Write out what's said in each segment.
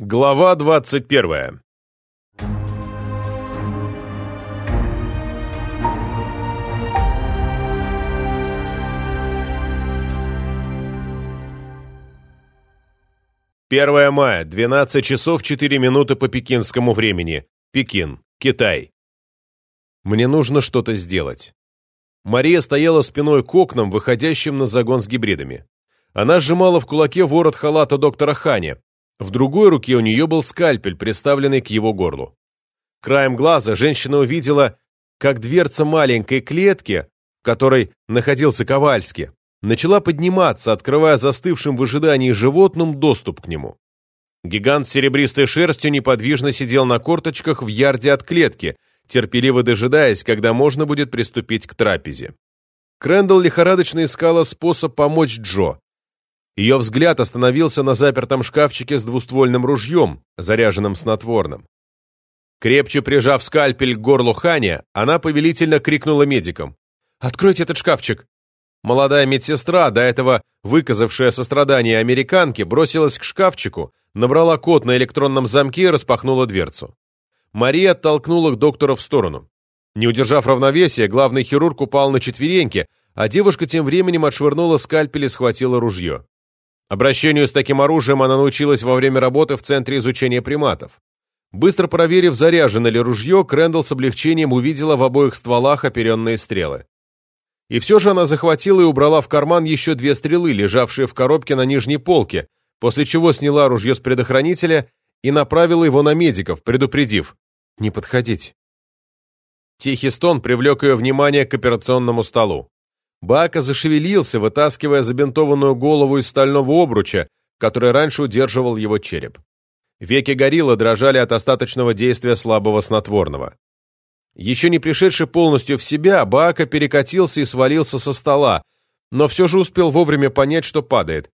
Глава 21 1 мая, 12 часов 4 минуты по пекинскому времени. Пекин, Китай. Мне нужно что-то сделать. Мария стояла спиной к окнам, выходящим на загон с гибридами. Она сжимала в кулаке ворот халата доктора Хани. В другой руке у нее был скальпель, приставленный к его горлу. Краем глаза женщина увидела, как дверца маленькой клетки, в которой находился Ковальский, начала подниматься, открывая застывшим в ожидании животным доступ к нему. Гигант с серебристой шерстью неподвижно сидел на корточках в ярде от клетки, терпеливо дожидаясь, когда можно будет приступить к трапезе. Крэндалл лихорадочно искала способ помочь Джо. Ее взгляд остановился на запертом шкафчике с двуствольным ружьем, заряженным снотворным. Крепче прижав скальпель к горлу Хани, она повелительно крикнула медикам. «Откройте этот шкафчик!» Молодая медсестра, до этого выказавшая сострадание американке, бросилась к шкафчику, набрала код на электронном замке и распахнула дверцу. Мария оттолкнула к доктору в сторону. Не удержав равновесия, главный хирург упал на четвереньки, а девушка тем временем отшвырнула скальпель и схватила ружье. Обращению с таким оружием она научилась во время работы в Центре изучения приматов. Быстро проверив, заряжено ли ружье, Крэндалл с облегчением увидела в обоих стволах оперенные стрелы. И все же она захватила и убрала в карман еще две стрелы, лежавшие в коробке на нижней полке, после чего сняла ружье с предохранителя и направила его на медиков, предупредив «Не подходить». Тихий стон привлек ее внимание к операционному столу. Бака зашевелился, вытаскивая забинтованную голову из стального обруча, который раньше удерживал его череп. Веки горилла дрожали от остаточного действия слабого снотворного. Еще не пришедший полностью в себя, Баака перекатился и свалился со стола, но все же успел вовремя понять, что падает.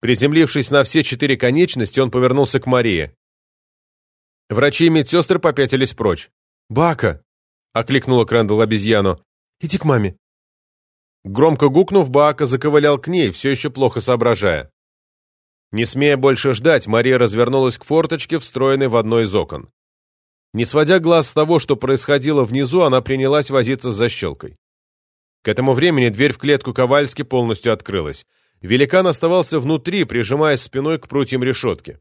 Приземлившись на все четыре конечности, он повернулся к Марии. Врачи и медсестры попятились прочь. «Бака!» — окликнула Крэндалл обезьяну. «Иди к маме». Громко гукнув, Баака заковылял к ней, все еще плохо соображая. Не смея больше ждать, Мария развернулась к форточке, встроенной в одно из окон. Не сводя глаз с того, что происходило внизу, она принялась возиться с защелкой. К этому времени дверь в клетку Ковальски полностью открылась. Великан оставался внутри, прижимаясь спиной к прутьям решетки.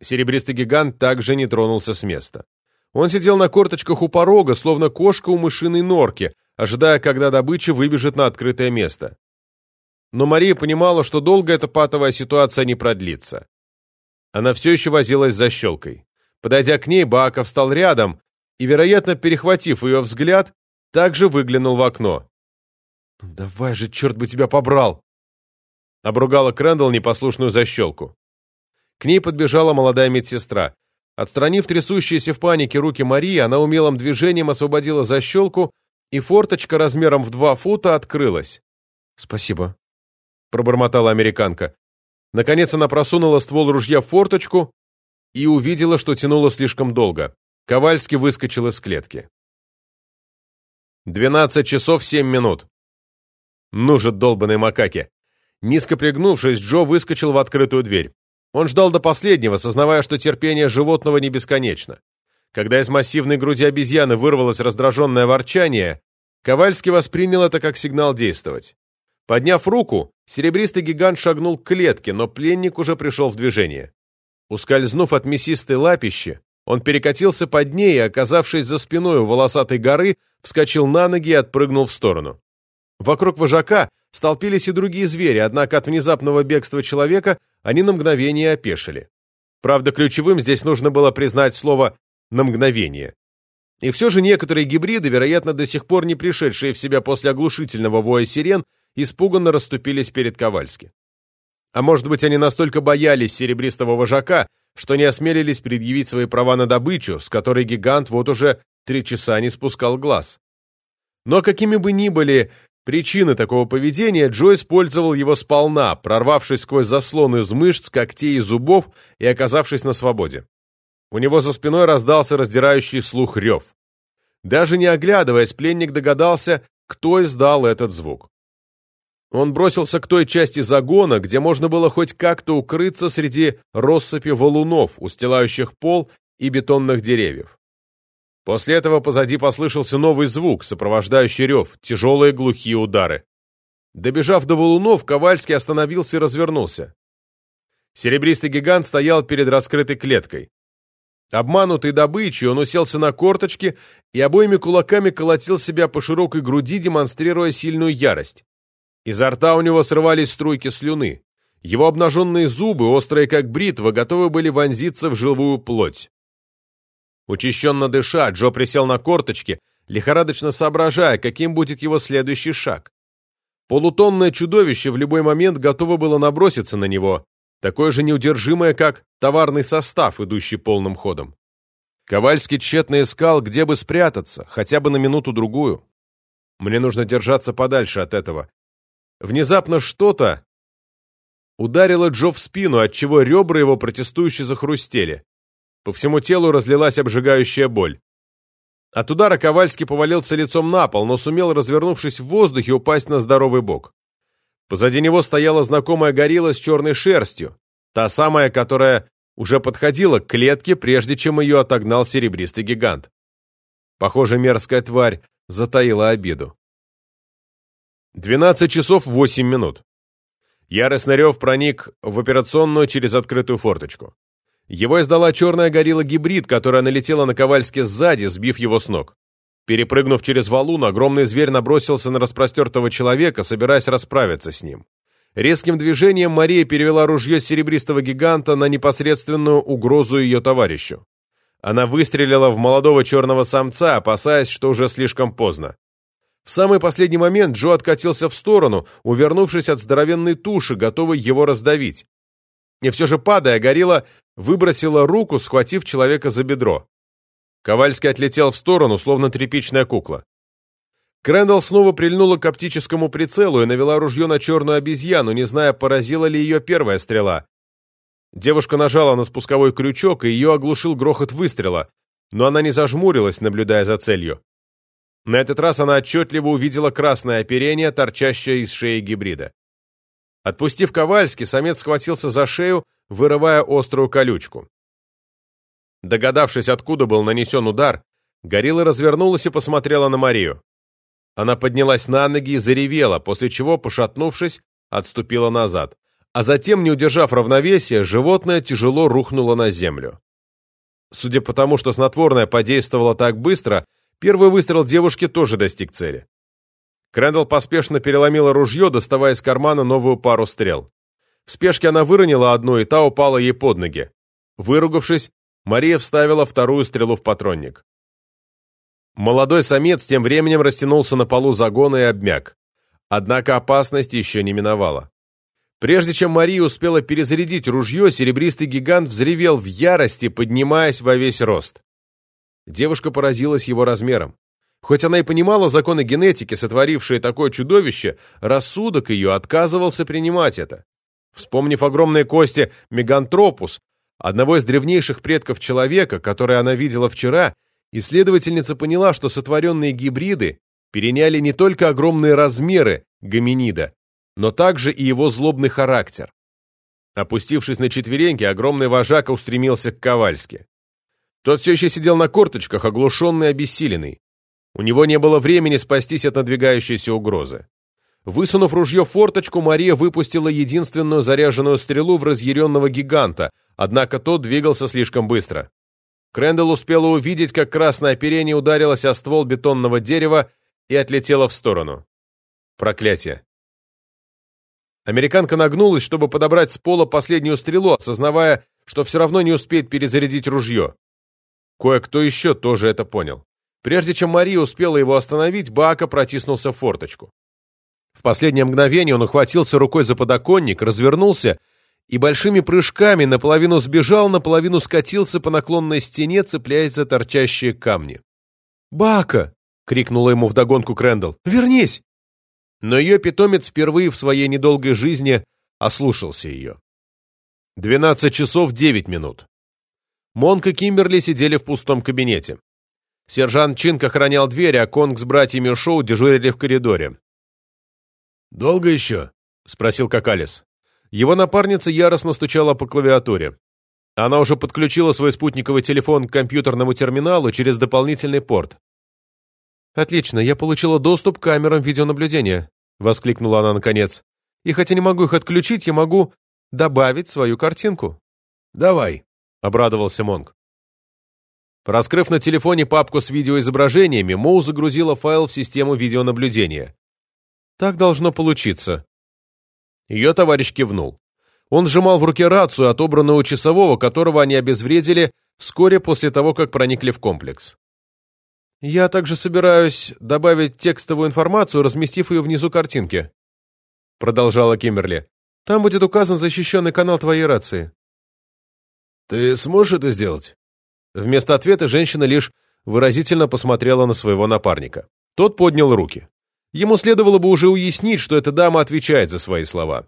Серебристый гигант также не тронулся с места. Он сидел на корточках у порога, словно кошка у мышиной норки, ожидая, когда добыча выбежит на открытое место. Но Мария понимала, что долго эта патовая ситуация не продлится. Она все еще возилась с защелкой. Подойдя к ней, Бааков встал рядом и, вероятно, перехватив ее взгляд, также выглянул в окно. «Ну «Давай же, черт бы тебя побрал!» Обругала Крэндалл непослушную защелку. К ней подбежала молодая медсестра. Отстранив трясущиеся в панике руки Марии, она умелым движением освободила защелку, и форточка размером в два фута открылась. «Спасибо», — пробормотала американка. Наконец она просунула ствол ружья в форточку и увидела, что тянуло слишком долго. Ковальский выскочил из клетки. «Двенадцать часов семь минут». «Ну же, долбаные макаки!» Низко пригнувшись, Джо выскочил в открытую дверь. Он ждал до последнего, сознавая, что терпение животного не бесконечно. Когда из массивной груди обезьяны вырвалось раздраженное ворчание, Ковальский воспринял это как сигнал действовать. Подняв руку, серебристый гигант шагнул к клетке, но пленник уже пришел в движение. Ускользнув от мясистой лапищи, он перекатился под ней и, оказавшись за спиной у волосатой горы, вскочил на ноги и отпрыгнул в сторону. Вокруг вожака столпились и другие звери, однако от внезапного бегства человека они на мгновение опешили. Правда, ключевым здесь нужно было признать слово «на мгновение». И все же некоторые гибриды, вероятно, до сих пор не пришедшие в себя после оглушительного воя сирен, испуганно расступились перед Ковальски. А может быть, они настолько боялись серебристого вожака, что не осмелились предъявить свои права на добычу, с которой гигант вот уже три часа не спускал глаз. Но какими бы ни были причины такого поведения, Джо использовал его сполна, прорвавшись сквозь заслон из мышц, когтей и зубов и оказавшись на свободе. У него за спиной раздался раздирающий слух рев. Даже не оглядываясь, пленник догадался, кто издал этот звук. Он бросился к той части загона, где можно было хоть как-то укрыться среди россыпи валунов, устилающих пол и бетонных деревьев. После этого позади послышался новый звук, сопровождающий рев, тяжелые глухие удары. Добежав до валунов, Ковальский остановился и развернулся. Серебристый гигант стоял перед раскрытой клеткой. Обманутый добычей, он уселся на корточки и обоими кулаками колотил себя по широкой груди, демонстрируя сильную ярость. Изо рта у него срывались струйки слюны. Его обнаженные зубы, острые как бритва, готовы были вонзиться в живую плоть. Учащенно дыша, Джо присел на корточки, лихорадочно соображая, каким будет его следующий шаг. Полутонное чудовище в любой момент готово было наброситься на него, такое же неудержимое, как товарный состав, идущий полным ходом. Ковальский тщетно искал, где бы спрятаться, хотя бы на минуту-другую. Мне нужно держаться подальше от этого. Внезапно что-то ударило Джо в спину, отчего ребра его протестующе захрустели. По всему телу разлилась обжигающая боль. От удара Ковальский повалился лицом на пол, но сумел, развернувшись в воздухе, упасть на здоровый бок. Позади него стояла знакомая горилла с черной шерстью, та самая, которая уже подходила к клетке, прежде чем ее отогнал серебристый гигант. Похоже, мерзкая тварь затаила обиду. 12 часов 8 минут. Яростный рев проник в операционную через открытую форточку. Его издала черная горилла-гибрид, которая налетела на Ковальски сзади, сбив его с ног. Перепрыгнув через валун, огромный зверь набросился на распростертого человека, собираясь расправиться с ним. Резким движением Мария перевела ружье серебристого гиганта на непосредственную угрозу ее товарищу. Она выстрелила в молодого черного самца, опасаясь, что уже слишком поздно. В самый последний момент Джо откатился в сторону, увернувшись от здоровенной туши, готовой его раздавить. И все же, падая, горилла выбросила руку, схватив человека за бедро. Ковальский отлетел в сторону, словно тряпичная кукла. Крэндалл снова прильнула к оптическому прицелу и навела ружье на черную обезьяну, не зная, поразила ли ее первая стрела. Девушка нажала на спусковой крючок, и ее оглушил грохот выстрела, но она не зажмурилась, наблюдая за целью. На этот раз она отчетливо увидела красное оперение, торчащее из шеи гибрида. Отпустив Ковальски, самец схватился за шею, вырывая острую колючку. Догадавшись, откуда был нанесен удар, горилла развернулась и посмотрела на Марию. Она поднялась на ноги и заревела, после чего, пошатнувшись, отступила назад. А затем, не удержав равновесия, животное тяжело рухнуло на землю. Судя по тому, что снотворное подействовало так быстро, первый выстрел девушки тоже достиг цели. Крэндалл поспешно переломила ружье, доставая из кармана новую пару стрел. В спешке она выронила одну, и та упала ей под ноги. Выругавшись, Мария вставила вторую стрелу в патронник. Молодой самец тем временем растянулся на полу загона и обмяк. Однако опасность еще не миновала. Прежде чем Мария успела перезарядить ружье, серебристый гигант взревел в ярости, поднимаясь во весь рост. Девушка поразилась его размером. Хоть она и понимала законы генетики, сотворившие такое чудовище, рассудок ее отказывался принимать это. Вспомнив огромные кости Мегантропус, одного из древнейших предков человека, который она видела вчера, исследовательница поняла, что сотворенные гибриды переняли не только огромные размеры гоминида, но также и его злобный характер. Опустившись на четвереньки, огромный вожак устремился к Ковальске. Тот все еще сидел на корточках, оглушенный и обессиленный. У него не было времени спастись от надвигающейся угрозы. Высунув ружье в форточку, Мария выпустила единственную заряженную стрелу в разъяренного гиганта, однако тот двигался слишком быстро. Крэндалл успела увидеть, как красное оперение ударилось о ствол бетонного дерева и отлетело в сторону. Проклятие. Американка нагнулась, чтобы подобрать с пола последнюю стрелу, осознавая, что все равно не успеет перезарядить ружье. Кое-кто еще тоже это понял. Прежде чем Мария успела его остановить, Баака протиснулся в форточку. В последнее мгновение он ухватился рукой за подоконник, развернулся и большими прыжками наполовину сбежал, наполовину скатился по наклонной стене, цепляясь за торчащие камни. «Бака!» — крикнула ему вдогонку Крэндалл. «Вернись!» Но ее питомец впервые в своей недолгой жизни ослушался ее. Двенадцать часов девять минут. Монк и Кимберли сидели в пустом кабинете. Сержант Чинк охранял дверь, а Конг с братьями Шоу дежурили в коридоре. «Долго еще?» — спросил Какалис. Его напарница яростно стучала по клавиатуре. Она уже подключила свой спутниковый телефон к компьютерному терминалу через дополнительный порт. «Отлично, я получила доступ к камерам видеонаблюдения», — воскликнула она наконец. «И хотя не могу их отключить, я могу добавить свою картинку». «Давай», — обрадовался Монг. Раскрыв на телефоне папку с видеоизображениями, Моу загрузила файл в систему видеонаблюдения. «Так должно получиться». Ее товарищ кивнул. Он сжимал в руке рацию, отобранную у часового, которого они обезвредили вскоре после того, как проникли в комплекс. «Я также собираюсь добавить текстовую информацию, разместив ее внизу картинки», продолжала Киммерли. «Там будет указан защищенный канал твоей рации». «Ты сможешь это сделать?» Вместо ответа женщина лишь выразительно посмотрела на своего напарника. Тот поднял руки. Ему следовало бы уже уяснить, что эта дама отвечает за свои слова.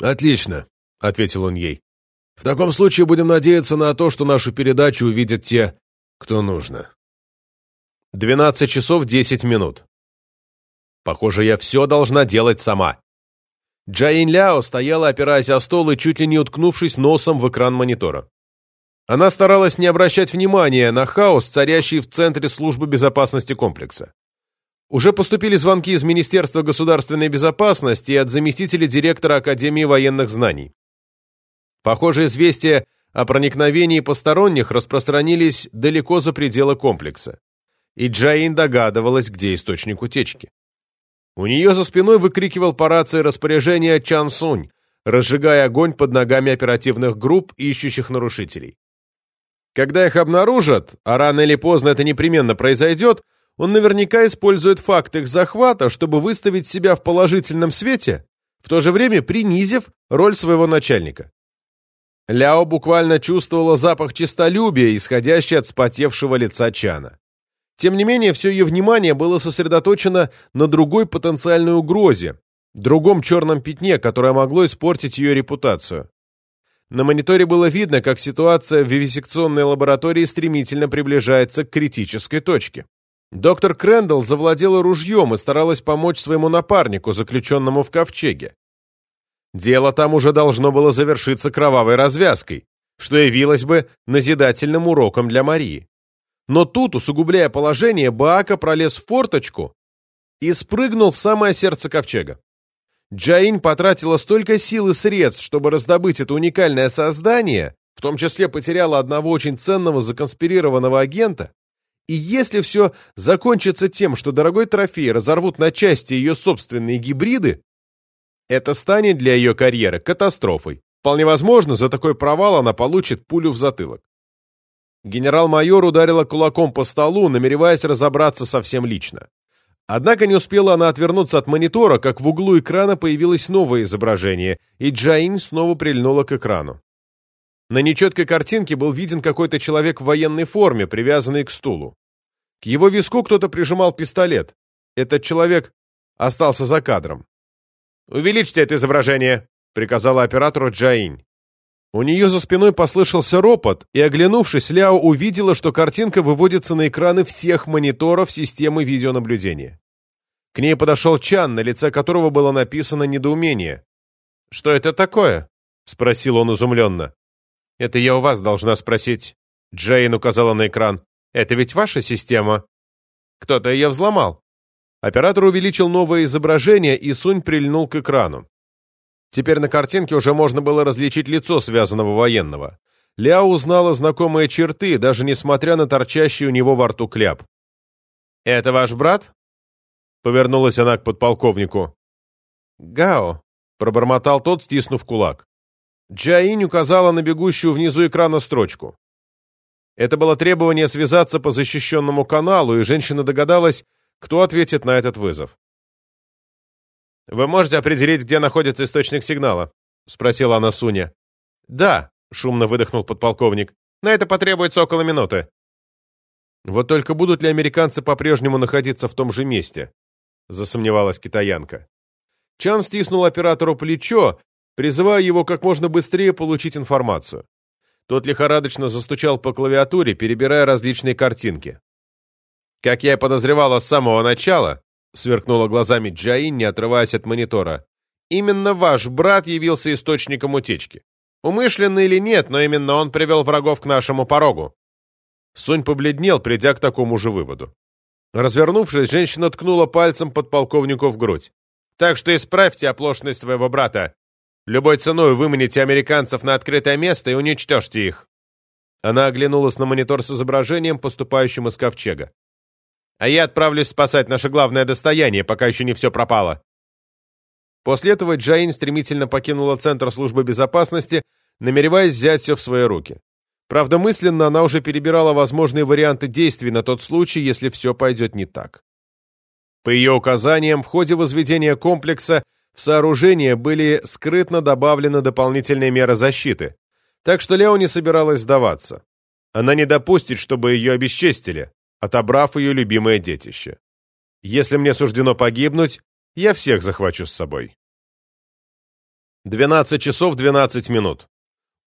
«Отлично», — ответил он ей. «В таком случае будем надеяться на то, что нашу передачу увидят те, кто нужно». 12 часов 10 минут. Похоже, я все должна делать сама. Джаин Ляо стояла, опираясь о стол и чуть ли не уткнувшись носом в экран монитора. Она старалась не обращать внимания на хаос, царящий в центре службы безопасности комплекса. Уже поступили звонки из Министерства государственной безопасности и от заместителя директора Академии военных знаний. Похоже, известия о проникновении посторонних распространились далеко за пределы комплекса и Джаин догадывалась, где источник утечки. У нее за спиной выкрикивал по рации распоряжение Чан Сунь, разжигая огонь под ногами оперативных групп, ищущих нарушителей. Когда их обнаружат, а рано или поздно это непременно произойдет, он наверняка использует факт их захвата, чтобы выставить себя в положительном свете, в то же время принизив роль своего начальника. Ляо буквально чувствовала запах честолюбия, исходящий от спотевшего лица Чана. Тем не менее, все ее внимание было сосредоточено на другой потенциальной угрозе, другом черном пятне, которое могло испортить ее репутацию. На мониторе было видно, как ситуация в вивисекционной лаборатории стремительно приближается к критической точке. Доктор Крэндалл завладела ружьем и старалась помочь своему напарнику, заключенному в ковчеге. Дело там уже должно было завершиться кровавой развязкой, что явилось бы назидательным уроком для Марии. Но тут, усугубляя положение, Баака пролез в форточку и спрыгнул в самое сердце ковчега. Джаин потратила столько сил и средств, чтобы раздобыть это уникальное создание, в том числе потеряла одного очень ценного законспирированного агента, и если все закончится тем, что дорогой трофей разорвут на части ее собственные гибриды, это станет для ее карьеры катастрофой. Вполне возможно, за такой провал она получит пулю в затылок. Генерал-майор ударила кулаком по столу, намереваясь разобраться совсем лично. Однако не успела она отвернуться от монитора, как в углу экрана появилось новое изображение, и Джаин снова прильнула к экрану. На нечеткой картинке был виден какой-то человек в военной форме, привязанный к стулу. К его виску кто-то прижимал пистолет. Этот человек остался за кадром. «Увеличьте это изображение», — приказала оператору Джаинь. У нее за спиной послышался ропот, и, оглянувшись, Ляо увидела, что картинка выводится на экраны всех мониторов системы видеонаблюдения. К ней подошел Чан, на лице которого было написано недоумение. «Что это такое?» — спросил он изумленно. «Это я у вас должна спросить». Джейн указала на экран. «Это ведь ваша система?» «Кто-то ее взломал». Оператор увеличил новое изображение, и Сунь прильнул к экрану. Теперь на картинке уже можно было различить лицо связанного военного. Ляо узнала знакомые черты, даже несмотря на торчащий у него во рту кляп. «Это ваш брат?» — повернулась она к подполковнику. «Гао», — пробормотал тот, стиснув кулак. Джаинь указала на бегущую внизу экрана строчку. Это было требование связаться по защищенному каналу, и женщина догадалась, кто ответит на этот вызов. «Вы можете определить, где находится источник сигнала?» — спросила она Суня. «Да», — шумно выдохнул подполковник. «На это потребуется около минуты». «Вот только будут ли американцы по-прежнему находиться в том же месте?» — засомневалась китаянка. Чан стиснул оператору плечо, призывая его как можно быстрее получить информацию. Тот лихорадочно застучал по клавиатуре, перебирая различные картинки. Как я и подозревала с самого начала, — сверкнула глазами Джаин, не отрываясь от монитора. «Именно ваш брат явился источником утечки. Умышленно или нет, но именно он привел врагов к нашему порогу». Сунь побледнел, придя к такому же выводу. Развернувшись, женщина ткнула пальцем подполковнику в грудь. «Так что исправьте оплошность своего брата. Любой ценой выманите американцев на открытое место и уничтожьте их». Она оглянулась на монитор с изображением, поступающим из ковчега. «А я отправлюсь спасать наше главное достояние, пока еще не все пропало». После этого Джаин стремительно покинула Центр службы безопасности, намереваясь взять все в свои руки. Правда, мысленно она уже перебирала возможные варианты действий на тот случай, если все пойдет не так. По ее указаниям, в ходе возведения комплекса в сооружение были скрытно добавлены дополнительные меры защиты, так что Лео не собиралась сдаваться. Она не допустит, чтобы ее обесчестили, отобрав ее любимое детище. Если мне суждено погибнуть, я всех захвачу с собой. 12 часов 12 минут.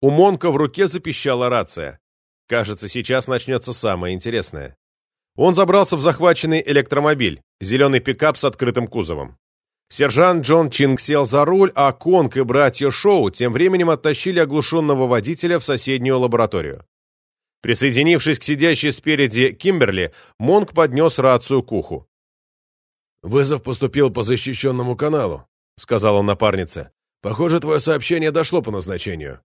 У Монка в руке запищала рация. Кажется, сейчас начнется самое интересное. Он забрался в захваченный электромобиль, зеленый пикап с открытым кузовом. Сержант Джон Чинг сел за руль, а Конг и братья Шоу тем временем оттащили оглушенного водителя в соседнюю лабораторию. Присоединившись к сидящей спереди Кимберли, Монк поднес рацию к уху. «Вызов поступил по защищенному каналу», — сказал он напарнице. «Похоже, твое сообщение дошло по назначению».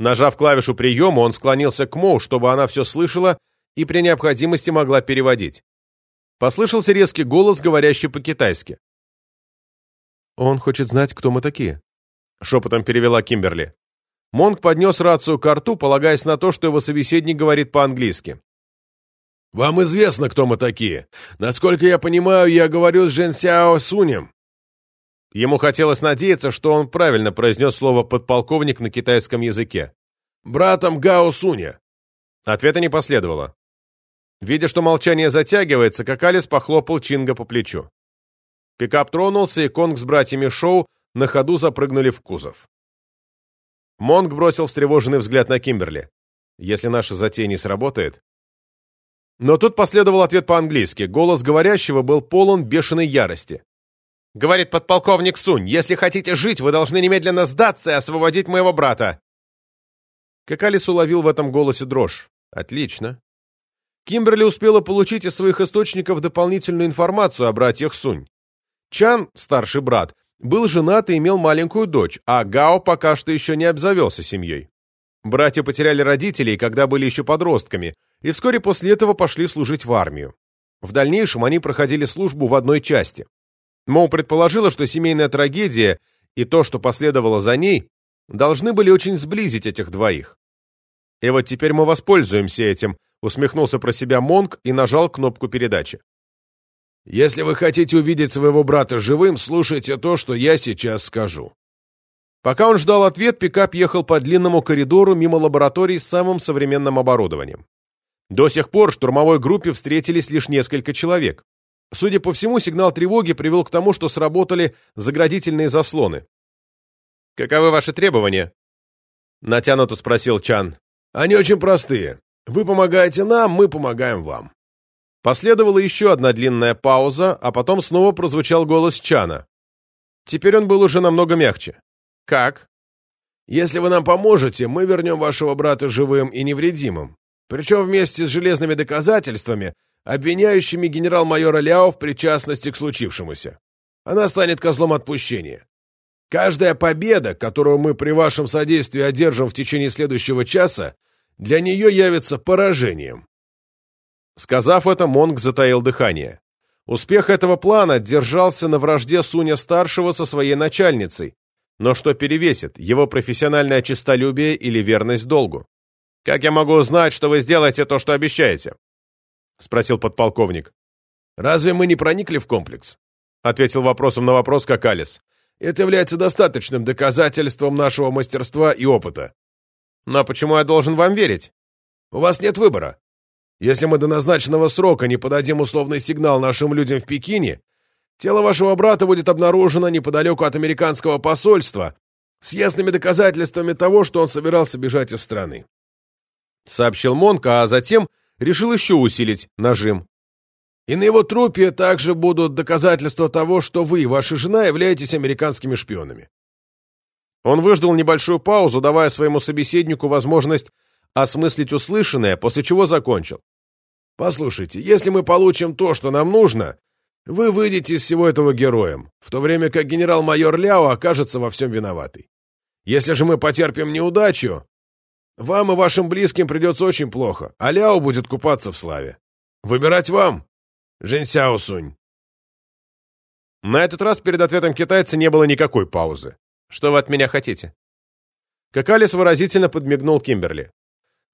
Нажав клавишу приема, он склонился к Моу, чтобы она все слышала и при необходимости могла переводить. Послышался резкий голос, говорящий по-китайски. «Он хочет знать, кто мы такие», — шепотом перевела Кимберли. Монг поднес рацию к рту, полагаясь на то, что его собеседник говорит по-английски. «Вам известно, кто мы такие. Насколько я понимаю, я говорю с Жен Сяо Сунем. Ему хотелось надеяться, что он правильно произнес слово «подполковник» на китайском языке. «Братом Гао Суня». Ответа не последовало. Видя, что молчание затягивается, Какалис похлопал Чинга по плечу. Пикап тронулся, и Конг с братьями Шоу на ходу запрыгнули в кузов. Монг бросил встревоженный взгляд на Кимберли. Если наша затея не сработает... Но тут последовал ответ по-английски. Голос говорящего был полон бешеной ярости. Говорит подполковник Сунь, если хотите жить, вы должны немедленно сдаться и освободить моего брата. Какалис уловил в этом голосе дрожь. Отлично. Кимберли успела получить из своих источников дополнительную информацию о братьях Сунь. Чан, старший брат, был женат и имел маленькую дочь, а Гао пока что еще не обзавелся семьей. Братья потеряли родителей, когда были еще подростками, и вскоре после этого пошли служить в армию. В дальнейшем они проходили службу в одной части. Моу предположила, что семейная трагедия и то, что последовало за ней, должны были очень сблизить этих двоих. И вот теперь мы воспользуемся этим, усмехнулся про себя Монк и нажал кнопку передачи. Если вы хотите увидеть своего брата живым, слушайте то, что я сейчас скажу. Пока он ждал ответ, пикап ехал по длинному коридору мимо лабораторий с самым современным оборудованием. До сих пор штурмовой группе встретились лишь несколько человек. Судя по всему, сигнал тревоги привел к тому, что сработали заградительные заслоны. «Каковы ваши требования?» Натянуто спросил Чан. «Они очень простые. Вы помогаете нам, мы помогаем вам». Последовала еще одна длинная пауза, а потом снова прозвучал голос Чана. Теперь он был уже намного мягче. «Как?» «Если вы нам поможете, мы вернем вашего брата живым и невредимым. Причем вместе с железными доказательствами, обвиняющими генерал-майора Ляо в причастности к случившемуся. Она станет козлом отпущения. Каждая победа, которую мы при вашем содействии одержим в течение следующего часа, для нее явится поражением. Сказав это, Монг затаил дыхание. Успех этого плана держался на вражде Суня-старшего со своей начальницей. Но что перевесит, его профессиональное честолюбие или верность долгу? Как я могу узнать, что вы сделаете то, что обещаете? — спросил подполковник. «Разве мы не проникли в комплекс?» — ответил вопросом на вопрос Какалис. «Это является достаточным доказательством нашего мастерства и опыта». «Но почему я должен вам верить?» «У вас нет выбора. Если мы до назначенного срока не подадим условный сигнал нашим людям в Пекине, тело вашего брата будет обнаружено неподалеку от американского посольства с ясными доказательствами того, что он собирался бежать из страны», — сообщил Монка, а затем решил еще усилить нажим. И на его трупе также будут доказательства того, что вы и ваша жена являетесь американскими шпионами. Он выждал небольшую паузу, давая своему собеседнику возможность осмыслить услышанное, после чего закончил. «Послушайте, если мы получим то, что нам нужно, вы выйдете из всего этого героем, в то время как генерал-майор Ляо окажется во всем виноватый. Если же мы потерпим неудачу, вам и вашим близким придется очень плохо, а Ляо будет купаться в славе. Выбирать вам, Жень Сяосунь». На этот раз перед ответом китайца не было никакой паузы. «Что вы от меня хотите?» Какалис выразительно подмигнул Кимберли.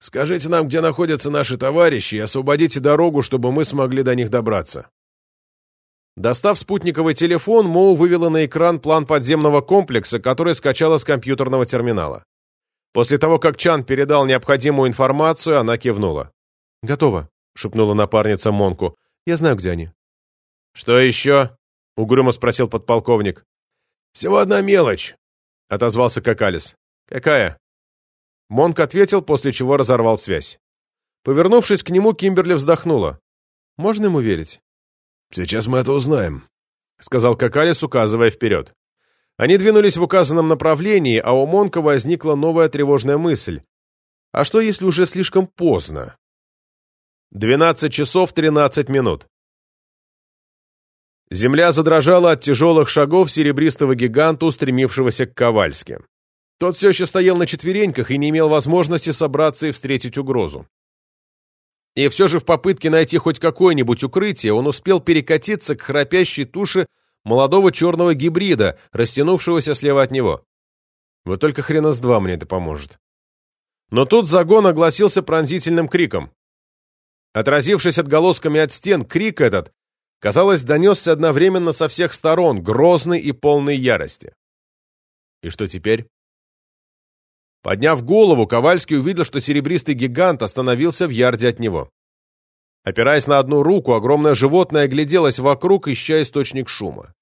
«Скажите нам, где находятся наши товарищи, и освободите дорогу, чтобы мы смогли до них добраться». Достав спутниковый телефон, Моу вывела на экран план подземного комплекса, который скачала с компьютерного терминала. После того, как Чан передал необходимую информацию, она кивнула. «Готово», — шепнула напарница Монку. «Я знаю, где они». «Что еще?» — угрюмо спросил подполковник. «Всего одна мелочь», — отозвался Какалис. «Какая?» Монк ответил, после чего разорвал связь. Повернувшись к нему, Кимберли вздохнула. «Можно ему верить?» «Сейчас мы это узнаем», — сказал Какалис, указывая вперед. Они двинулись в указанном направлении, а у Монка возникла новая тревожная мысль. А что, если уже слишком поздно? Двенадцать часов тринадцать минут. Земля задрожала от тяжелых шагов серебристого гиганта, устремившегося к Ковальске. Тот все еще стоял на четвереньках и не имел возможности собраться и встретить угрозу. И все же в попытке найти хоть какое-нибудь укрытие он успел перекатиться к храпящей туше молодого черного гибрида, растянувшегося слева от него. Вот только хрена с два мне это поможет. Но тут загон огласился пронзительным криком. Отразившись отголосками от стен, крик этот, казалось, донесся одновременно со всех сторон, грозный и полный ярости. И что теперь? Подняв голову, Ковальский увидел, что серебристый гигант остановился в ярде от него. Опираясь на одну руку, огромное животное гляделось вокруг, ища источник шума.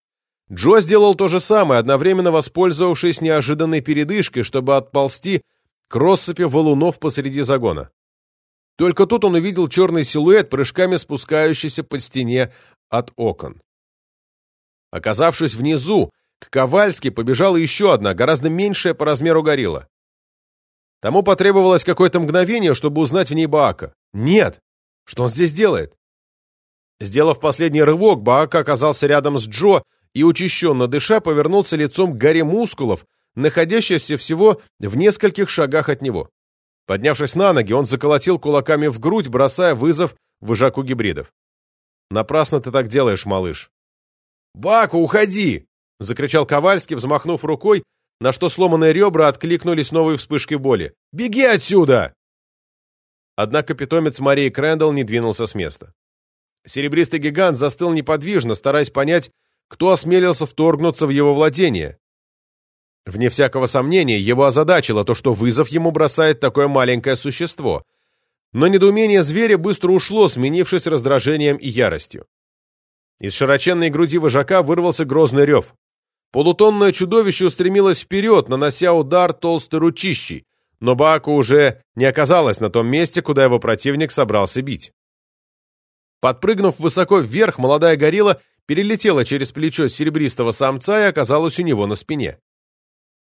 Джо сделал то же самое, одновременно воспользовавшись неожиданной передышкой, чтобы отползти к россыпи валунов посреди загона. Только тут он увидел черный силуэт, прыжками спускающийся по стене от окон. Оказавшись внизу, к Ковальски побежала еще одна, гораздо меньшая по размеру горилла. Тому потребовалось какое-то мгновение, чтобы узнать в ней Баака. Нет! Что он здесь делает? Сделав последний рывок, Баака оказался рядом с Джо и, учащенно дыша, повернулся лицом к горе мускулов, находящейся всего в нескольких шагах от него. Поднявшись на ноги, он заколотил кулаками в грудь, бросая вызов выжаку гибридов. «Напрасно ты так делаешь, малыш». «Баку, уходи!» — закричал Ковальский, взмахнув рукой, на что сломанные ребра откликнулись новой вспышкой боли. «Беги отсюда!» Однако питомец Марии Крэндалл не двинулся с места. Серебристый гигант застыл неподвижно, стараясь понять, кто осмелился вторгнуться в его владение. Вне всякого сомнения, его озадачило то, что вызов ему бросает такое маленькое существо. Но недоумение зверя быстро ушло, сменившись раздражением и яростью. Из широченной груди вожака вырвался грозный рев. Полутонное чудовище устремилось вперед, нанося удар толстой ручищей, но Баку уже не оказалось на том месте, куда его противник собрался бить. Подпрыгнув высоко вверх, молодая горилла перелетела через плечо серебристого самца и оказалась у него на спине.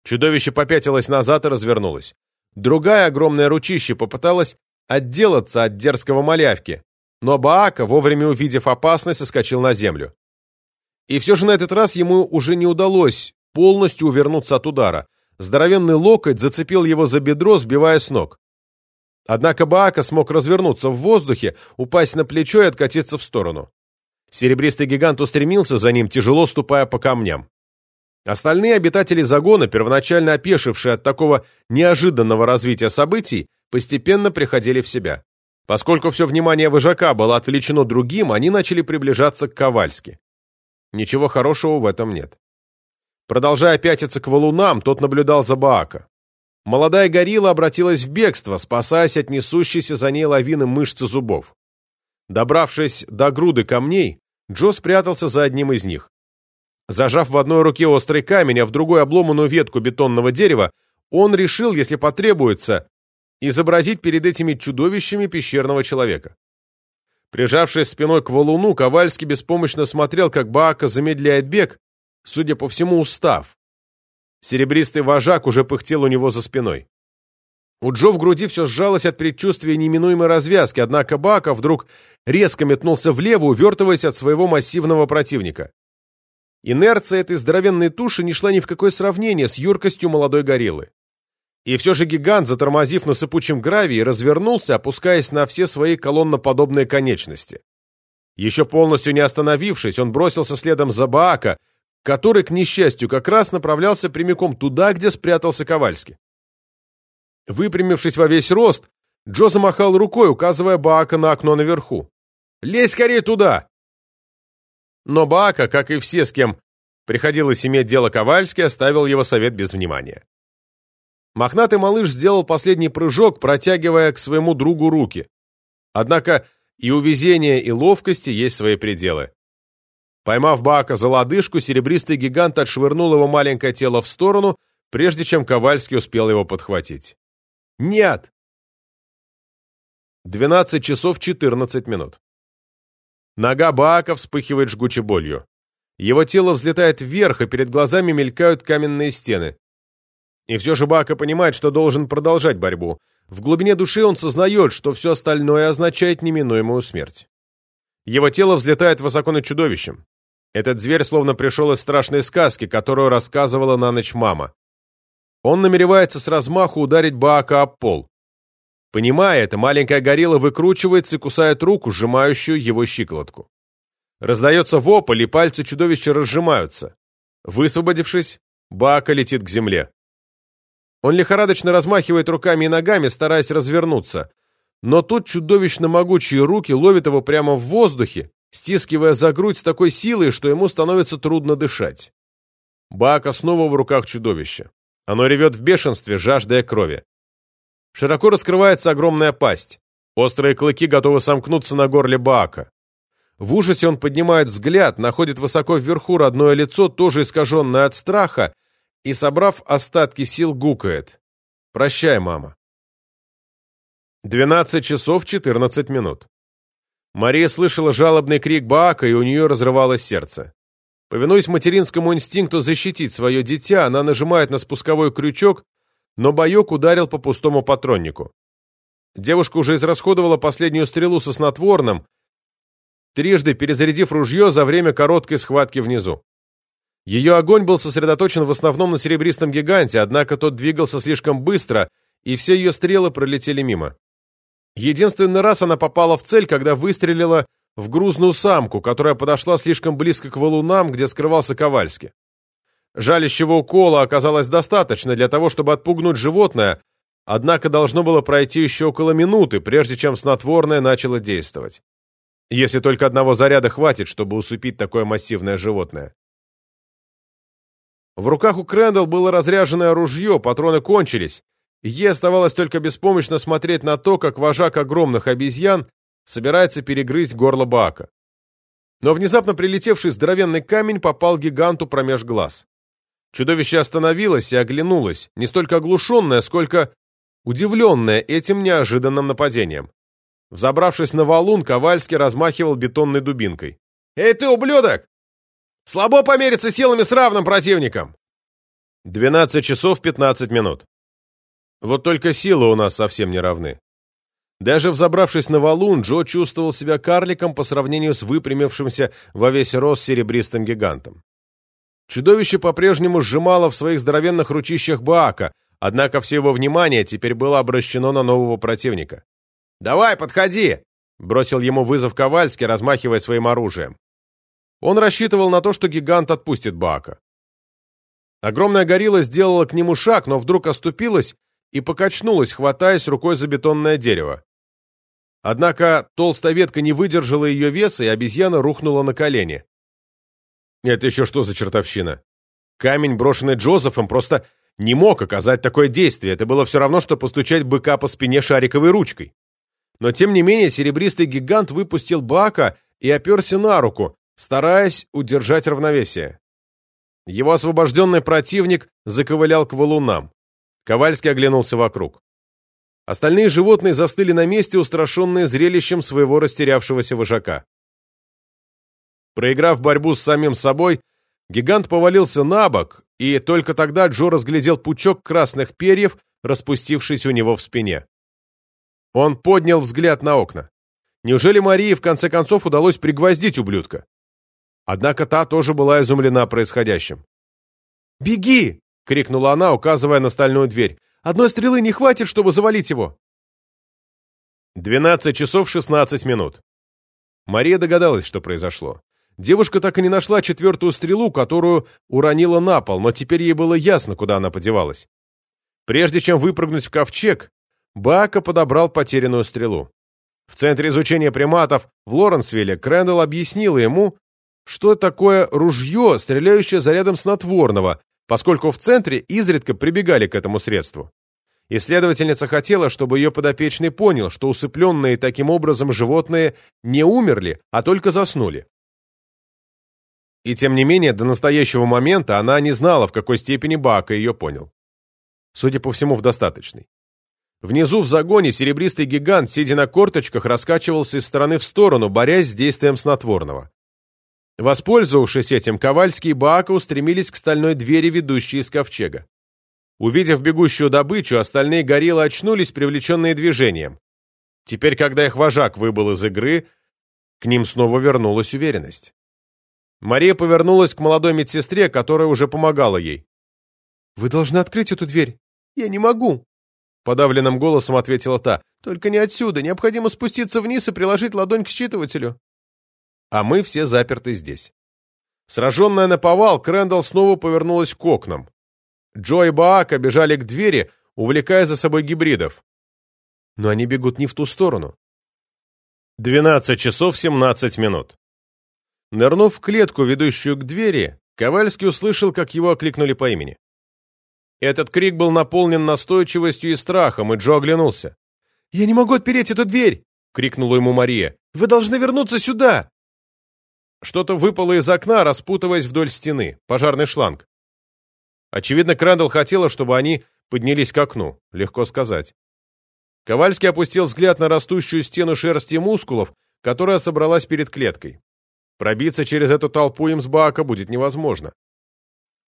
Чудовище попятилось назад и развернулось. Другая огромная ручище попыталась отделаться от дерзкого малявки, но Баака, вовремя увидев опасность, соскочил на землю. И все же на этот раз ему уже не удалось полностью увернуться от удара. Здоровенный локоть зацепил его за бедро, сбивая с ног. Однако Баака смог развернуться в воздухе, упасть на плечо и откатиться в сторону. Серебристый гигант устремился за ним, тяжело ступая по камням. Остальные обитатели загона, первоначально опешившие от такого неожиданного развития событий, постепенно приходили в себя. Поскольку все внимание вожака было отвлечено другим, они начали приближаться к Ковальски. Ничего хорошего в этом нет. Продолжая пятиться к валунам, тот наблюдал за Баака. Молодая горилла обратилась в бегство, спасаясь от несущейся за ней лавины мышц и зубов. Добравшись до груды камней, Джо спрятался за одним из них. Зажав в одной руке острый камень, а в другой обломанную ветку бетонного дерева, он решил, если потребуется, изобразить перед этими чудовищами пещерного человека. Прижавшись спиной к валуну, Ковальский беспомощно смотрел, как Баака замедляет бег, судя по всему, устав. Серебристый вожак уже пыхтел у него за спиной. У Джо в груди все сжалось от предчувствия неминуемой развязки, однако Бака вдруг резко метнулся влево, увертываясь от своего массивного противника. Инерция этой здоровенной туши не шла ни в какое сравнение с юркостью молодой гориллы. И все же гигант, затормозив на сыпучем гравии, развернулся, опускаясь на все свои колонноподобные конечности. Еще полностью не остановившись, он бросился следом за Баака, который, к несчастью, как раз направлялся прямиком туда, где спрятался Ковальский. Выпрямившись во весь рост, Джо замахал рукой, указывая Баака на окно наверху. «Лезь скорее туда!» Но Баака, как и все, с кем приходилось иметь дело Ковальский, оставил его совет без внимания. Мохнатый малыш сделал последний прыжок, протягивая к своему другу руки. Однако и у везения, и ловкости есть свои пределы. Поймав Баака за лодыжку, серебристый гигант отшвырнул его маленькое тело в сторону, прежде чем Ковальский успел его подхватить. «Нет!» 12 часов 14 минут. Нога Баака вспыхивает жгучей болью. Его тело взлетает вверх, и перед глазами мелькают каменные стены. И все же Баака понимает, что должен продолжать борьбу. В глубине души он сознает, что все остальное означает неминуемую смерть. Его тело взлетает высоко над чудовищем. Этот зверь словно пришел из страшной сказки, которую рассказывала на ночь мама. Он намеревается с размаху ударить Баака об пол. Понимая это, маленькая горилла выкручивается и кусает руку, сжимающую его щиколотку. Раздается вопль, и пальцы чудовища разжимаются. Высвободившись, Баака летит к земле. Он лихорадочно размахивает руками и ногами, стараясь развернуться. Но тут чудовищно могучие руки ловят его прямо в воздухе, стискивая за грудь с такой силой, что ему становится трудно дышать. Баака снова в руках чудовища. Оно ревет в бешенстве, жаждая крови. Широко раскрывается огромная пасть. Острые клыки готовы сомкнуться на горле Баака. В ужасе он поднимает взгляд, находит высоко вверху родное лицо, тоже искаженное от страха, и, собрав остатки сил, гукает. «Прощай, мама». 12 часов 14 минут. Мария слышала жалобный крик Баака, и у нее разрывалось сердце. Повинуясь материнскому инстинкту защитить свое дитя, она нажимает на спусковой крючок, но боек ударил по пустому патроннику. Девушка уже израсходовала последнюю стрелу со снотворным, трижды перезарядив ружье за время короткой схватки внизу. Ее огонь был сосредоточен в основном на серебристом гиганте, однако тот двигался слишком быстро, и все ее стрелы пролетели мимо. Единственный раз она попала в цель, когда выстрелила в грузную самку, которая подошла слишком близко к валунам, где скрывался Ковальский. Жалящего укола оказалось достаточно для того, чтобы отпугнуть животное, однако должно было пройти еще около минуты, прежде чем снотворное начало действовать. Если только одного заряда хватит, чтобы усыпить такое массивное животное. В руках у Крэндалл было разряженное ружье, патроны кончились, и ей оставалось только беспомощно смотреть на то, как вожак огромных обезьян собирается перегрызть горло Баака. Но внезапно прилетевший здоровенный камень попал гиганту промеж глаз. Чудовище остановилось и оглянулось, не столько оглушенное, сколько удивленное этим неожиданным нападением. Взобравшись на валун, Ковальский размахивал бетонной дубинкой. «Эй ты, ублюдок! Слабо помериться силами с равным противником!» 12 часов 15 минут. Вот только силы у нас совсем не равны. Даже взобравшись на валун, Джо чувствовал себя карликом по сравнению с выпрямившимся во весь рост серебристым гигантом. Чудовище по-прежнему сжимало в своих здоровенных ручищах Баака, однако все его внимание теперь было обращено на нового противника. «Давай, подходи!» — бросил ему вызов Ковальский, размахивая своим оружием. Он рассчитывал на то, что гигант отпустит Баака. Огромная горилла сделала к нему шаг, но вдруг оступилась и покачнулась, хватаясь рукой за бетонное дерево. Однако толстая ветка не выдержала ее веса, и обезьяна рухнула на колени. Это еще что за чертовщина? Камень, брошенный Джозефом, просто не мог оказать такое действие. Это было все равно, что постучать быка по спине шариковой ручкой. Но, тем не менее, серебристый гигант выпустил Бака и оперся на руку, стараясь удержать равновесие. Его освобожденный противник заковылял к валунам. Ковальский оглянулся вокруг. Остальные животные застыли на месте, устрашенные зрелищем своего растерявшегося вожака. Проиграв борьбу с самим собой, гигант повалился на бок, и только тогда Джо разглядел пучок красных перьев, распустившийся у него в спине. Он поднял взгляд на окна. Неужели Марии в конце концов удалось пригвоздить ублюдка? Однако та тоже была изумлена происходящим. «Беги!» — крикнула она, указывая на стальную дверь. «Одной стрелы не хватит, чтобы завалить его!» Двенадцать часов шестнадцать минут. Мария догадалась, что произошло. Девушка так и не нашла четвертую стрелу, которую уронила на пол, но теперь ей было ясно, куда она подевалась. Прежде чем выпрыгнуть в ковчег, Бака подобрал потерянную стрелу. В Центре изучения приматов в Лоренсвилле Крэндалл объяснила ему, что такое ружье, стреляющее зарядом снотворного, поскольку в Центре изредка прибегали к этому средству. Исследовательница хотела, чтобы ее подопечный понял, что усыпленные таким образом животные не умерли, а только заснули. И тем не менее, до настоящего момента она не знала, в какой степени Бака ее понял. Судя по всему, в достаточной. Внизу в загоне серебристый гигант, сидя на корточках, раскачивался из стороны в сторону, борясь с действием снотворного. Воспользовавшись этим, Ковальский и Баака устремились к стальной двери, ведущей из ковчега. Увидев бегущую добычу, остальные гориллы очнулись, привлеченные движением. Теперь, когда их вожак выбыл из игры, к ним снова вернулась уверенность. Мария повернулась к молодой медсестре, которая уже помогала ей. «Вы должны открыть эту дверь». «Я не могу», — подавленным голосом ответила та. «Только не отсюда. Необходимо спуститься вниз и приложить ладонь к считывателю». А мы все заперты здесь. Сраженная на повал, Крэндалл снова повернулась к окнам. Джо и Баака бежали к двери, увлекая за собой гибридов. Но они бегут не в ту сторону. 12 часов 17 минут. Нырнув в клетку, ведущую к двери, Ковальский услышал, как его окликнули по имени. Этот крик был наполнен настойчивостью и страхом, и Джо оглянулся. «Я не могу отпереть эту дверь!» — крикнула ему Мария. «Вы должны вернуться сюда!» Что-то выпало из окна, распутываясь вдоль стены. Пожарный шланг. Очевидно, Крэндалл хотела, чтобы они поднялись к окну. Легко сказать. Ковальский опустил взгляд на растущую стену шерсти и мускулов, которая собралась перед клеткой. Пробиться через эту толпу им с Баака будет невозможно.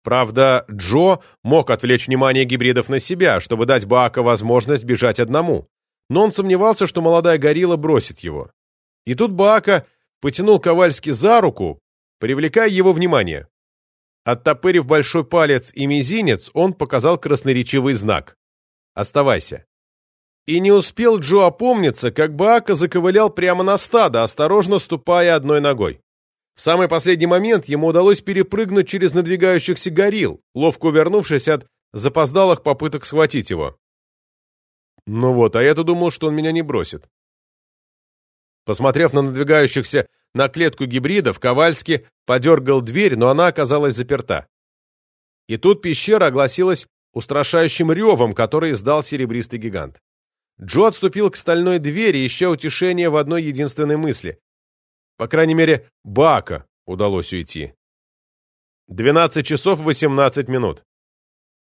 Правда, Джо мог отвлечь внимание гибридов на себя, чтобы дать Баака возможность бежать одному, но он сомневался, что молодая горилла бросит его. И тут Баака потянул Ковальский за руку, привлекая его внимание. Оттопырив большой палец и мизинец, он показал красноречивый знак. «Оставайся». И не успел Джо опомниться, как Баака заковылял прямо на стадо, осторожно ступая одной ногой. В самый последний момент ему удалось перепрыгнуть через надвигающихся горил, ловко увернувшись от запоздалых попыток схватить его. Ну вот, а я-то думал, что он меня не бросит. Посмотрев на надвигающихся на клетку гибридов, Ковальский подергал дверь, но она оказалась заперта. И тут пещера огласилась устрашающим ревом, который издал серебристый гигант. Джо отступил к стальной двери, ища утешение в одной единственной мысли. По крайней мере, Бака удалось уйти. 12 часов 18 минут.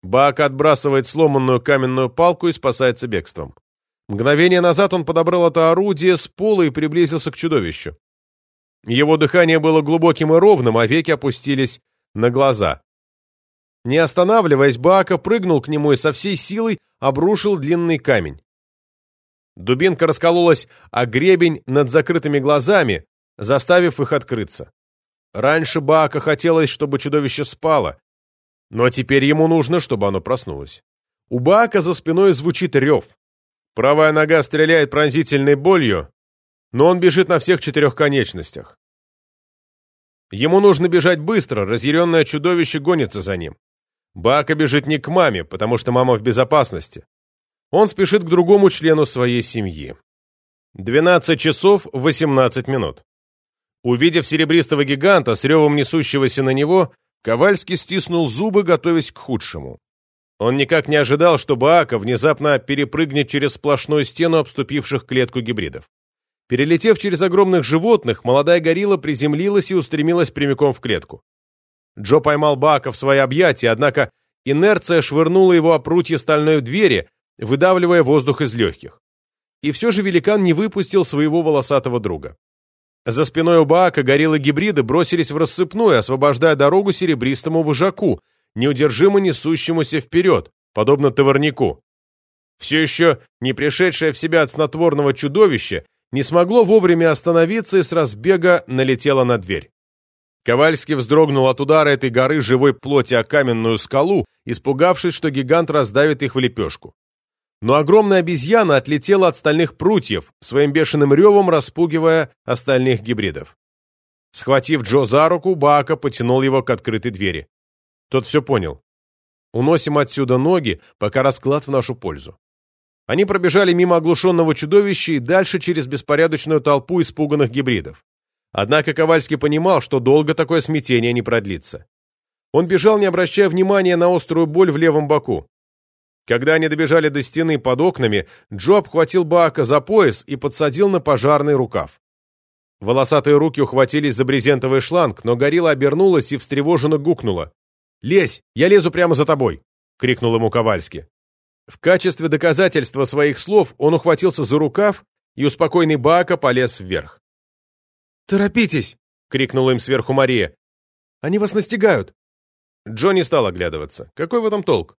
Бака отбрасывает сломанную каменную палку и спасается бегством. Мгновение назад он подобрал это орудие с пола и приблизился к чудовищу. Его дыхание было глубоким и ровным, а веки опустились на глаза. Не останавливаясь, Баака прыгнул к нему и со всей силой обрушил длинный камень. Дубинка раскололась о гребень над закрытыми глазами, заставив их открыться. Раньше Баака хотелось, чтобы чудовище спало, но теперь ему нужно, чтобы оно проснулось. У Баака за спиной звучит рев. Правая нога стреляет пронзительной болью, но он бежит на всех четырех конечностях. Ему нужно бежать быстро, разъяренное чудовище гонится за ним. Бака бежит не к маме, потому что мама в безопасности. Он спешит к другому члену своей семьи. 12 часов 18 минут. Увидев серебристого гиганта, с ревом несущегося на него, Ковальский стиснул зубы, готовясь к худшему. Он никак не ожидал, что Баака внезапно перепрыгнет через сплошную стену обступивших клетку гибридов. Перелетев через огромных животных, молодая горилла приземлилась и устремилась прямиком в клетку. Джо поймал Баака в свои объятия, однако инерция швырнула его о прутье стальной двери, выдавливая воздух из легких. И все же великан не выпустил своего волосатого друга. За спиной у Баака гориллы-гибриды бросились в рассыпную, освобождая дорогу серебристому вожаку, неудержимо несущемуся вперед, подобно товарнику. Все еще не пришедшее в себя от снотворного чудовища не смогло вовремя остановиться и с разбега налетело на дверь. Ковальский вздрогнул от удара этой горы живой плоти о каменную скалу, испугавшись, что гигант раздавит их в лепешку. Но огромная обезьяна отлетела от стальных прутьев, своим бешеным ревом распугивая остальных гибридов. Схватив Джо за руку, Баака потянул его к открытой двери. Тот все понял. Уносим отсюда ноги, пока расклад в нашу пользу. Они пробежали мимо оглушенного чудовища и дальше через беспорядочную толпу испуганных гибридов. Однако Ковальский понимал, что долго такое смятение не продлится. Он бежал, не обращая внимания на острую боль в левом боку. Когда они добежали до стены под окнами, Джо обхватил Баака за пояс и подсадил на пожарный рукав. Волосатые руки ухватились за брезентовый шланг, но горилла обернулась и встревоженно гукнула. «Лезь! Я лезу прямо за тобой!» — крикнул ему Ковальский. В качестве доказательства своих слов он ухватился за рукав, и успокойный Баака полез вверх. «Торопитесь!» — крикнула им сверху Мария. «Они вас настигают!» Джо не стал оглядываться. Какой в этом толк?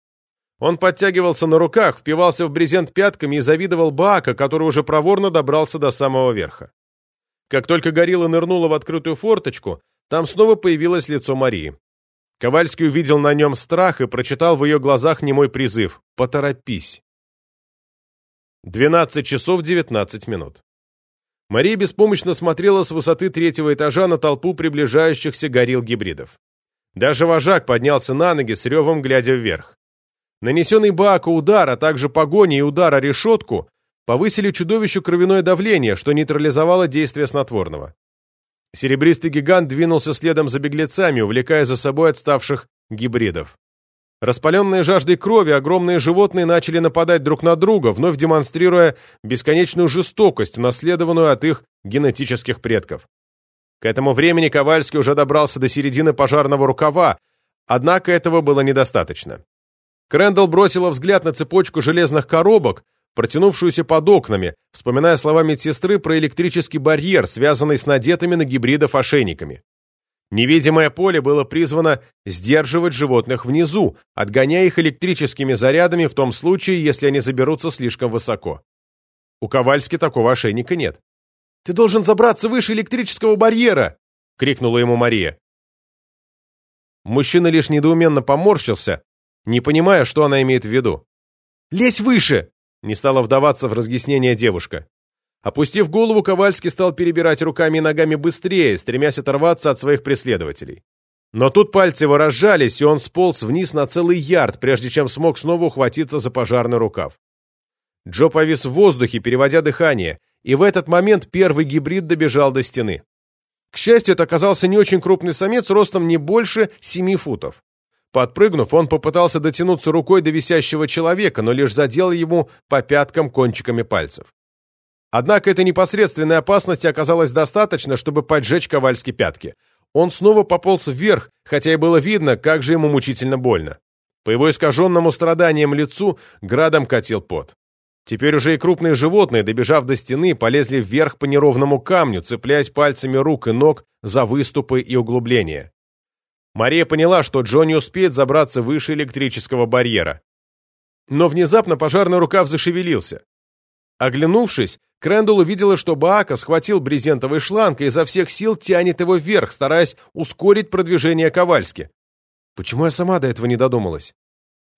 Он подтягивался на руках, впивался в брезент пятками и завидовал Баака, который уже проворно добрался до самого верха. Как только горилла нырнула в открытую форточку, там снова появилось лицо Марии. Ковальский увидел на нем страх и прочитал в ее глазах немой призыв «Поторопись». 12 часов 19 минут. Мария беспомощно смотрела с высоты третьего этажа на толпу приближающихся горилл-гибридов. Даже вожак поднялся на ноги с ревом, глядя вверх. Нанесенный Бааку удар, а также погоня и удар о решетку повысили чудовищу кровяное давление, что нейтрализовало действие снотворного. Серебристый гигант двинулся следом за беглецами, увлекая за собой отставших гибридов. Распаленные жаждой крови, огромные животные начали нападать друг на друга, вновь демонстрируя бесконечную жестокость, унаследованную от их генетических предков. К этому времени Ковальский уже добрался до середины пожарного рукава, однако этого было недостаточно. Крэндалл бросила взгляд на цепочку железных коробок, протянувшуюся под окнами, вспоминая слова медсестры про электрический барьер, связанный с надетыми на гибридов ошейниками. Невидимое поле было призвано сдерживать животных внизу, отгоняя их электрическими зарядами в том случае, если они заберутся слишком высоко. У Ковальски такого ошейника нет. «Ты должен забраться выше электрического барьера!» — крикнула ему Мария. Мужчина лишь недоуменно поморщился, не понимая, что она имеет в виду. «Лезь выше!» Не стала вдаваться в разъяснение девушка. Опустив голову, Ковальский стал перебирать руками и ногами быстрее, стремясь оторваться от своих преследователей. Но тут пальцы его разжались, и он сполз вниз на целый ярд, прежде чем смог снова ухватиться за пожарный рукав. Джо повис в воздухе, переводя дыхание, и в этот момент первый гибрид добежал до стены. К счастью, это оказался не очень крупный самец, ростом не больше семи футов. Подпрыгнув, он попытался дотянуться рукой до висящего человека, но лишь задел ему по пяткам кончиками пальцев. Однако этой непосредственной опасности оказалось достаточно, чтобы поджечь Ковальски пятки. Он снова пополз вверх, хотя и было видно, как же ему мучительно больно. По его искаженному страданиям лицу градом катил пот. Теперь уже и крупные животные, добежав до стены, полезли вверх по неровному камню, цепляясь пальцами рук и ног за выступы и углубления. Мария поняла, что Джо не успеет забраться выше электрического барьера. Но внезапно пожарный рукав зашевелился. Оглянувшись, Крэндалл увидела, что Баака схватил брезентовый шланг и изо всех сил тянет его вверх, стараясь ускорить продвижение Ковальски. Почему я сама до этого не додумалась?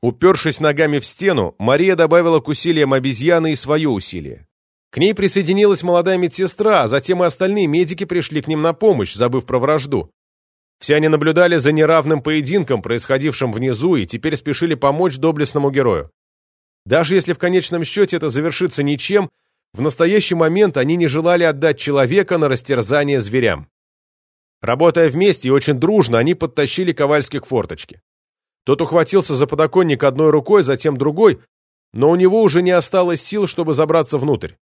Упершись ногами в стену, Мария добавила к усилиям обезьяны и свое усилие. К ней присоединилась молодая медсестра, а затем и остальные медики пришли к ним на помощь, забыв про вражду. Все они наблюдали за неравным поединком, происходившим внизу, и теперь спешили помочь доблестному герою. Даже если в конечном счете это завершится ничем, в настоящий момент они не желали отдать человека на растерзание зверям. Работая вместе и очень дружно, они подтащили Ковальски к форточке. Тот ухватился за подоконник одной рукой, затем другой, но у него уже не осталось сил, чтобы забраться внутрь.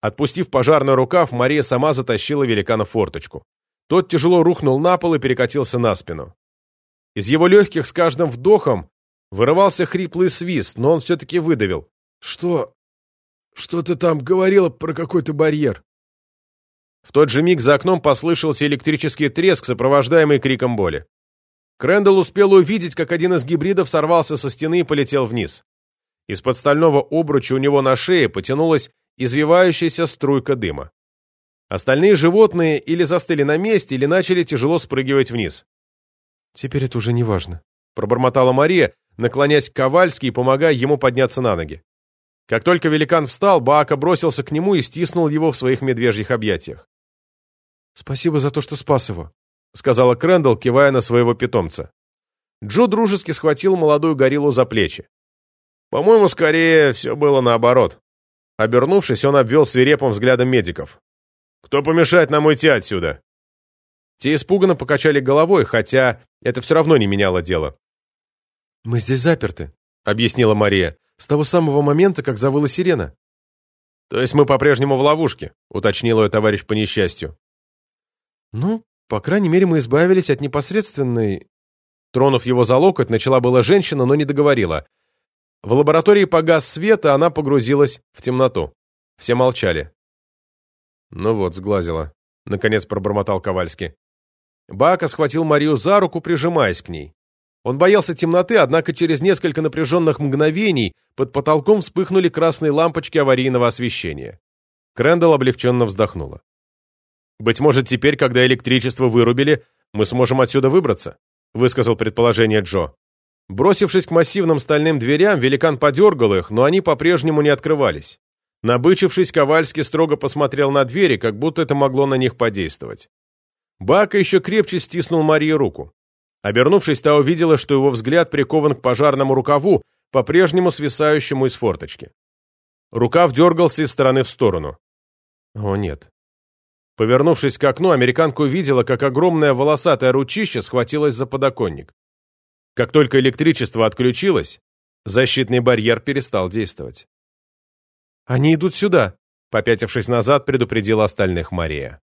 Отпустив пожарный рукав, Мария сама затащила великана в форточку. Тот тяжело рухнул на пол и перекатился на спину. Из его легких с каждым вдохом вырывался хриплый свист, но он все-таки выдавил. Что... что ты там говорила про какой-то барьер?» В тот же миг за окном послышался электрический треск, сопровождаемый криком боли. Крэндалл успел увидеть, как один из гибридов сорвался со стены и полетел вниз. Из-под стального обруча у него на шее потянулась извивающаяся струйка дыма. Остальные животные или застыли на месте, или начали тяжело спрыгивать вниз. «Теперь это уже не важно», — пробормотала Мария, наклонясь к Ковальски и помогая ему подняться на ноги. Как только великан встал, Баака бросился к нему и стиснул его в своих медвежьих объятиях. «Спасибо за то, что спас его», — сказала Крэндалл, кивая на своего питомца. Джо дружески схватил молодую гориллу за плечи. По-моему, скорее, все было наоборот. Обернувшись, он обвел свирепым взглядом медиков. «Кто помешает нам уйти отсюда?» Те испуганно покачали головой, хотя это все равно не меняло дело. «Мы здесь заперты», — объяснила Мария, «с того самого момента, как завыла сирена». «То есть мы по-прежнему в ловушке», — уточнил ее товарищ по несчастью. «Ну, по крайней мере, мы избавились от непосредственной...» Тронув его за локоть, начала была женщина, но не договорила. В лаборатории погас свет, и она погрузилась в темноту. Все молчали. «Ну вот, сглазила», — наконец пробормотал Ковальский. Бака схватил Марию за руку, прижимаясь к ней. Он боялся темноты, однако через несколько напряженных мгновений под потолком вспыхнули красные лампочки аварийного освещения. Крэндалл облегченно вздохнула. «Быть может, теперь, когда электричество вырубили, мы сможем отсюда выбраться», высказал предположение Джо. Бросившись к массивным стальным дверям, великан подергал их, но они по-прежнему не открывались. Набычившись, Ковальский строго посмотрел на двери, как будто это могло на них подействовать. Бака еще крепче стиснул Марии руку. Обернувшись, та увидела, что его взгляд прикован к пожарному рукаву, по-прежнему свисающему из форточки. Рукав дергался из стороны в сторону. О, нет. Повернувшись к окну, американка увидела, как огромное волосатое ручище схватилось за подоконник. Как только электричество отключилось, защитный барьер перестал действовать. «Они идут сюда», — попятившись назад, предупредила остальных Мария.